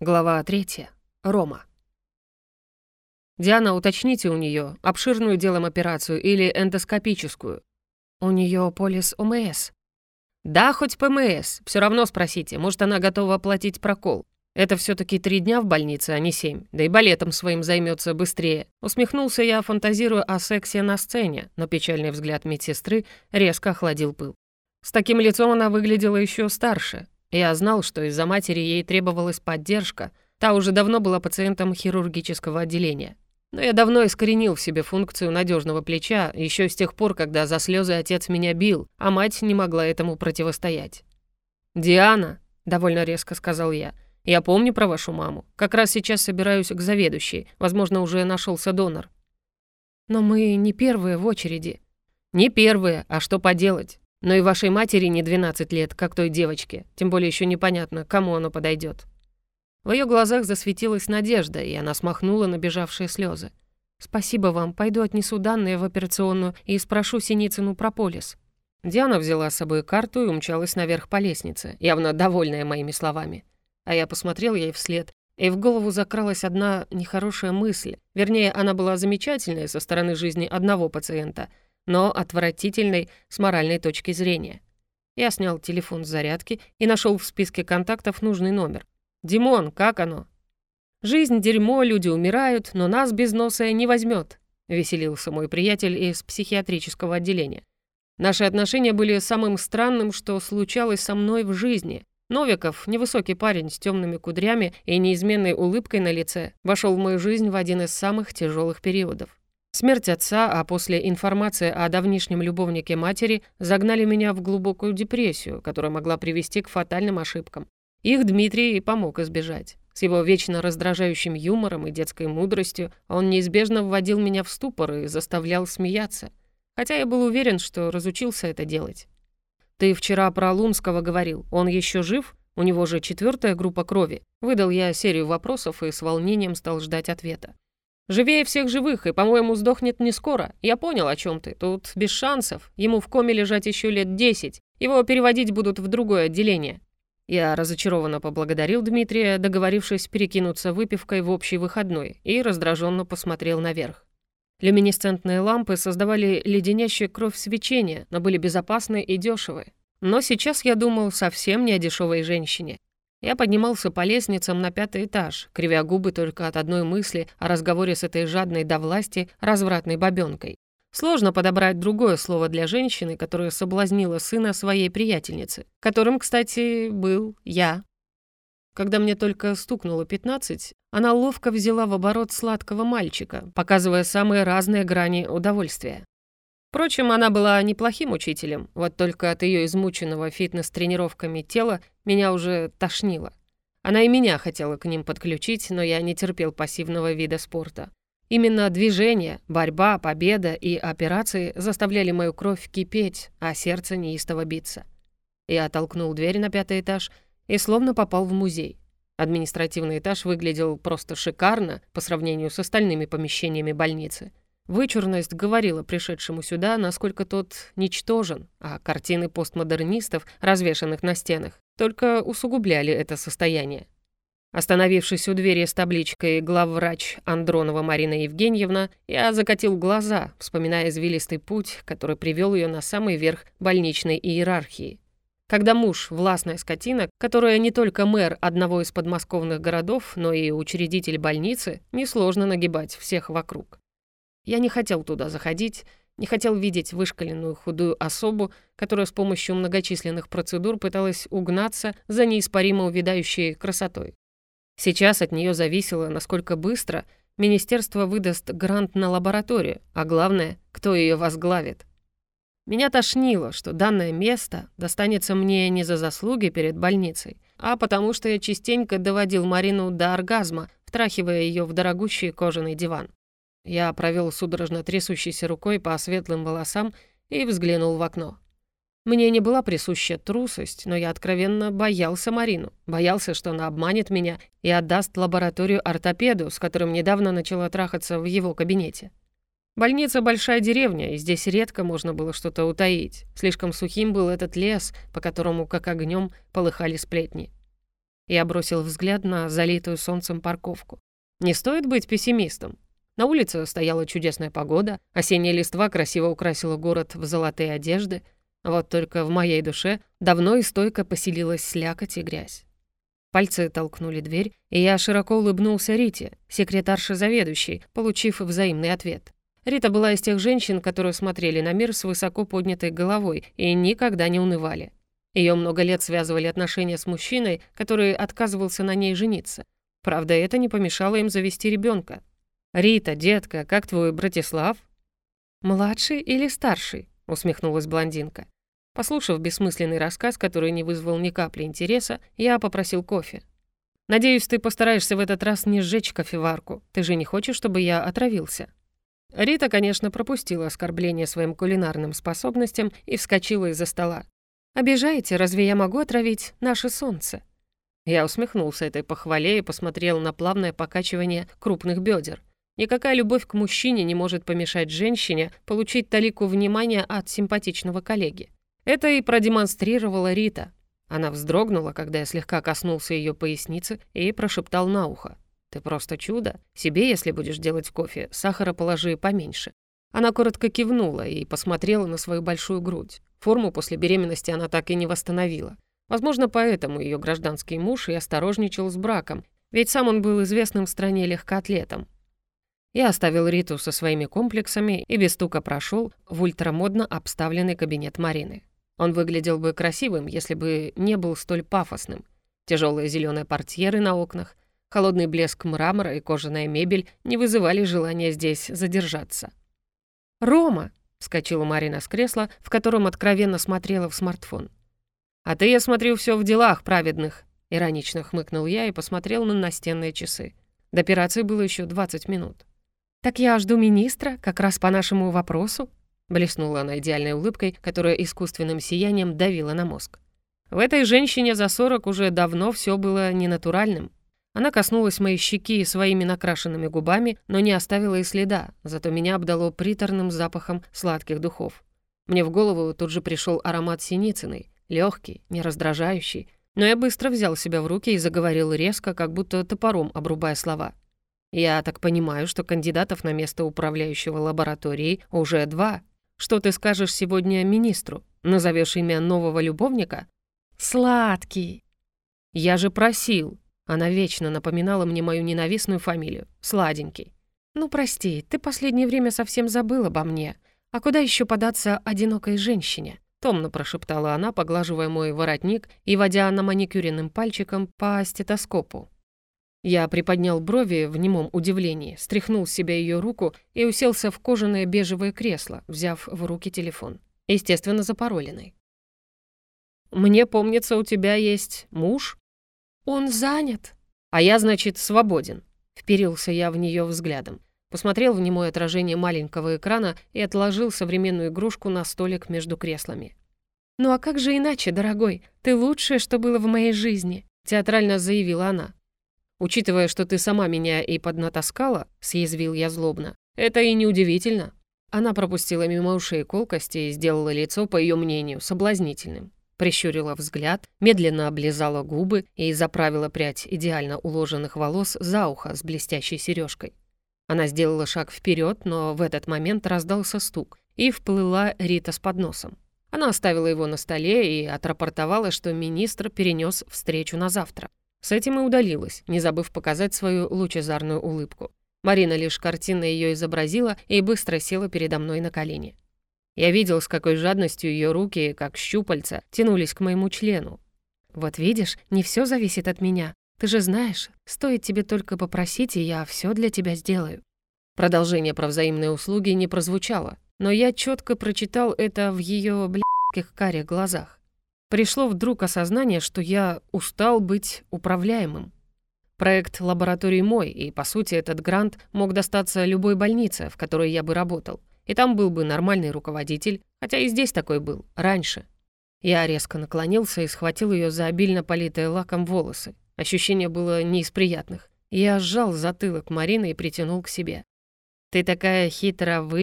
Глава 3. Рома. «Диана, уточните у нее, обширную делом операцию или эндоскопическую?» «У нее полис ОМС». «Да, хоть ПМС. Все равно спросите, может, она готова оплатить прокол. Это все таки три дня в больнице, а не семь. Да и балетом своим займется быстрее». Усмехнулся я, фантазируя о сексе на сцене, но печальный взгляд медсестры резко охладил пыл. С таким лицом она выглядела еще старше, я знал, что из-за матери ей требовалась поддержка, та уже давно была пациентом хирургического отделения. Но я давно искоренил в себе функцию надежного плеча, еще с тех пор, когда за слезы отец меня бил, а мать не могла этому противостоять. «Диана», — довольно резко сказал я, — «я помню про вашу маму. Как раз сейчас собираюсь к заведующей. Возможно, уже нашелся донор». «Но мы не первые в очереди». «Не первые, а что поделать? Но и вашей матери не 12 лет, как той девочке, тем более еще непонятно, кому оно подойдет. В ее глазах засветилась надежда, и она смахнула набежавшие слезы. «Спасибо вам, пойду отнесу данные в операционную и спрошу Синицыну про полис». Диана взяла с собой карту и умчалась наверх по лестнице, явно довольная моими словами. А я посмотрел ей вслед, и в голову закралась одна нехорошая мысль. Вернее, она была замечательная со стороны жизни одного пациента — но отвратительной с моральной точки зрения. Я снял телефон с зарядки и нашел в списке контактов нужный номер. «Димон, как оно?» «Жизнь — дерьмо, люди умирают, но нас без носа не возьмет», — веселился мой приятель из психиатрического отделения. Наши отношения были самым странным, что случалось со мной в жизни. Новиков, невысокий парень с темными кудрями и неизменной улыбкой на лице, вошел в мою жизнь в один из самых тяжелых периодов. Смерть отца, а после информации о давнишнем любовнике матери загнали меня в глубокую депрессию, которая могла привести к фатальным ошибкам. Их Дмитрий и помог избежать. С его вечно раздражающим юмором и детской мудростью он неизбежно вводил меня в ступор и заставлял смеяться. Хотя я был уверен, что разучился это делать. «Ты вчера про Лунского говорил. Он еще жив? У него же четвертая группа крови». Выдал я серию вопросов и с волнением стал ждать ответа. Живее всех живых, и, по-моему, сдохнет не скоро. Я понял, о чем ты. Тут без шансов. Ему в коме лежать еще лет десять. Его переводить будут в другое отделение». Я разочарованно поблагодарил Дмитрия, договорившись перекинуться выпивкой в общий выходной, и раздраженно посмотрел наверх. Люминесцентные лампы создавали леденящую кровь свечение, но были безопасны и дешевы. Но сейчас я думал совсем не о дешевой женщине. Я поднимался по лестницам на пятый этаж, кривя губы только от одной мысли о разговоре с этой жадной до власти развратной бабёнкой. Сложно подобрать другое слово для женщины, которая соблазнила сына своей приятельницы, которым, кстати, был я. Когда мне только стукнуло 15, она ловко взяла в оборот сладкого мальчика, показывая самые разные грани удовольствия. Впрочем, она была неплохим учителем, вот только от ее измученного фитнес-тренировками тела меня уже тошнило. Она и меня хотела к ним подключить, но я не терпел пассивного вида спорта. Именно движение, борьба, победа и операции заставляли мою кровь кипеть, а сердце неистово биться. Я толкнул дверь на пятый этаж и словно попал в музей. Административный этаж выглядел просто шикарно по сравнению с остальными помещениями больницы. Вычурность говорила пришедшему сюда, насколько тот ничтожен, а картины постмодернистов, развешанных на стенах, только усугубляли это состояние. Остановившись у двери с табличкой «Главврач Андронова Марина Евгеньевна», я закатил глаза, вспоминая извилистый путь, который привел ее на самый верх больничной иерархии. Когда муж — властная скотина, которая не только мэр одного из подмосковных городов, но и учредитель больницы, несложно нагибать всех вокруг. Я не хотел туда заходить, не хотел видеть вышкаленную худую особу, которая с помощью многочисленных процедур пыталась угнаться за неиспаримо увядающей красотой. Сейчас от нее зависело, насколько быстро министерство выдаст грант на лабораторию, а главное, кто ее возглавит. Меня тошнило, что данное место достанется мне не за заслуги перед больницей, а потому что я частенько доводил Марину до оргазма, втрахивая ее в дорогущий кожаный диван. Я провел судорожно трясущейся рукой по светлым волосам и взглянул в окно. Мне не была присуща трусость, но я откровенно боялся Марину. Боялся, что она обманет меня и отдаст лабораторию ортопеду, с которым недавно начала трахаться в его кабинете. Больница — большая деревня, и здесь редко можно было что-то утаить. Слишком сухим был этот лес, по которому, как огнем, полыхали сплетни. Я бросил взгляд на залитую солнцем парковку. Не стоит быть пессимистом. На улице стояла чудесная погода, осенняя листва красиво украсила город в золотые одежды, вот только в моей душе давно и стойко поселилась слякоть и грязь. Пальцы толкнули дверь, и я широко улыбнулся Рите, секретарше заведующей, получив взаимный ответ. Рита была из тех женщин, которые смотрели на мир с высоко поднятой головой и никогда не унывали. Ее много лет связывали отношения с мужчиной, который отказывался на ней жениться. Правда, это не помешало им завести ребенка. «Рита, детка, как твой Братислав?» «Младший или старший?» — усмехнулась блондинка. Послушав бессмысленный рассказ, который не вызвал ни капли интереса, я попросил кофе. «Надеюсь, ты постараешься в этот раз не сжечь кофеварку. Ты же не хочешь, чтобы я отравился?» Рита, конечно, пропустила оскорбление своим кулинарным способностям и вскочила из-за стола. «Обижаете, разве я могу отравить наше солнце?» Я усмехнулся этой похвале и посмотрел на плавное покачивание крупных бедер. Никакая любовь к мужчине не может помешать женщине получить талику внимания от симпатичного коллеги. Это и продемонстрировала Рита. Она вздрогнула, когда я слегка коснулся ее поясницы и прошептал на ухо. «Ты просто чудо. Себе, если будешь делать кофе, сахара положи поменьше». Она коротко кивнула и посмотрела на свою большую грудь. Форму после беременности она так и не восстановила. Возможно, поэтому ее гражданский муж и осторожничал с браком, ведь сам он был известным в стране легкоатлетом. Я оставил Риту со своими комплексами и без стука прошел в ультрамодно обставленный кабинет Марины. Он выглядел бы красивым, если бы не был столь пафосным. Тяжелые зеленые портьеры на окнах, холодный блеск мрамора и кожаная мебель не вызывали желания здесь задержаться. «Рома!» — вскочила Марина с кресла, в котором откровенно смотрела в смартфон. «А ты, я смотрю, все в делах праведных», — иронично хмыкнул я и посмотрел на настенные часы. До операции было еще 20 минут. «Так я жду министра, как раз по нашему вопросу», — блеснула она идеальной улыбкой, которая искусственным сиянием давила на мозг. В этой женщине за 40 уже давно все было ненатуральным. Она коснулась моей щеки своими накрашенными губами, но не оставила и следа, зато меня обдало приторным запахом сладких духов. Мне в голову тут же пришел аромат Синицыной, легкий, не раздражающий, но я быстро взял себя в руки и заговорил резко, как будто топором обрубая слова. «Я так понимаю, что кандидатов на место управляющего лабораторией уже два. Что ты скажешь сегодня министру? Назовешь имя нового любовника?» «Сладкий!» «Я же просил!» Она вечно напоминала мне мою ненавистную фамилию. Сладенький. «Ну, прости, ты последнее время совсем забыл обо мне. А куда еще податься одинокой женщине?» Томно прошептала она, поглаживая мой воротник и водя на маникюренным пальчиком по стетоскопу. Я приподнял брови в немом удивлении, стряхнул с себя ее руку и уселся в кожаное бежевое кресло, взяв в руки телефон. Естественно, запароленный. «Мне помнится, у тебя есть муж?» «Он занят». «А я, значит, свободен». Вперился я в нее взглядом. Посмотрел в немое отражение маленького экрана и отложил современную игрушку на столик между креслами. «Ну а как же иначе, дорогой? Ты лучшее, что было в моей жизни», — театрально заявила она. «Учитывая, что ты сама меня и поднатаскала», — съязвил я злобно, — «это и неудивительно». Она пропустила мимо ушей колкости и сделала лицо, по ее мнению, соблазнительным. Прищурила взгляд, медленно облизала губы и заправила прядь идеально уложенных волос за ухо с блестящей сережкой. Она сделала шаг вперед, но в этот момент раздался стук, и вплыла Рита с подносом. Она оставила его на столе и отрапортовала, что министр перенес встречу на завтра. С этим и удалилась, не забыв показать свою лучезарную улыбку. Марина лишь картинно ее изобразила и быстро села передо мной на колени. Я видел, с какой жадностью ее руки, как щупальца, тянулись к моему члену. «Вот видишь, не все зависит от меня. Ты же знаешь, стоит тебе только попросить, и я все для тебя сделаю». Продолжение про взаимные услуги не прозвучало, но я четко прочитал это в ее блядских карих глазах. Пришло вдруг осознание, что я устал быть управляемым. Проект лаборатории мой, и, по сути, этот грант мог достаться любой больнице, в которой я бы работал. И там был бы нормальный руководитель, хотя и здесь такой был, раньше. Я резко наклонился и схватил ее за обильно политые лаком волосы. Ощущение было не из приятных. Я сжал затылок Марины и притянул к себе. «Ты такая хитро вы...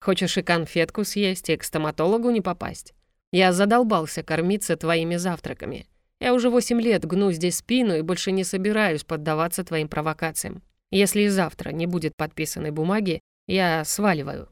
Хочешь и конфетку съесть, и к стоматологу не попасть? Я задолбался кормиться твоими завтраками. Я уже восемь лет гну здесь спину и больше не собираюсь поддаваться твоим провокациям. Если завтра не будет подписанной бумаги, я сваливаю».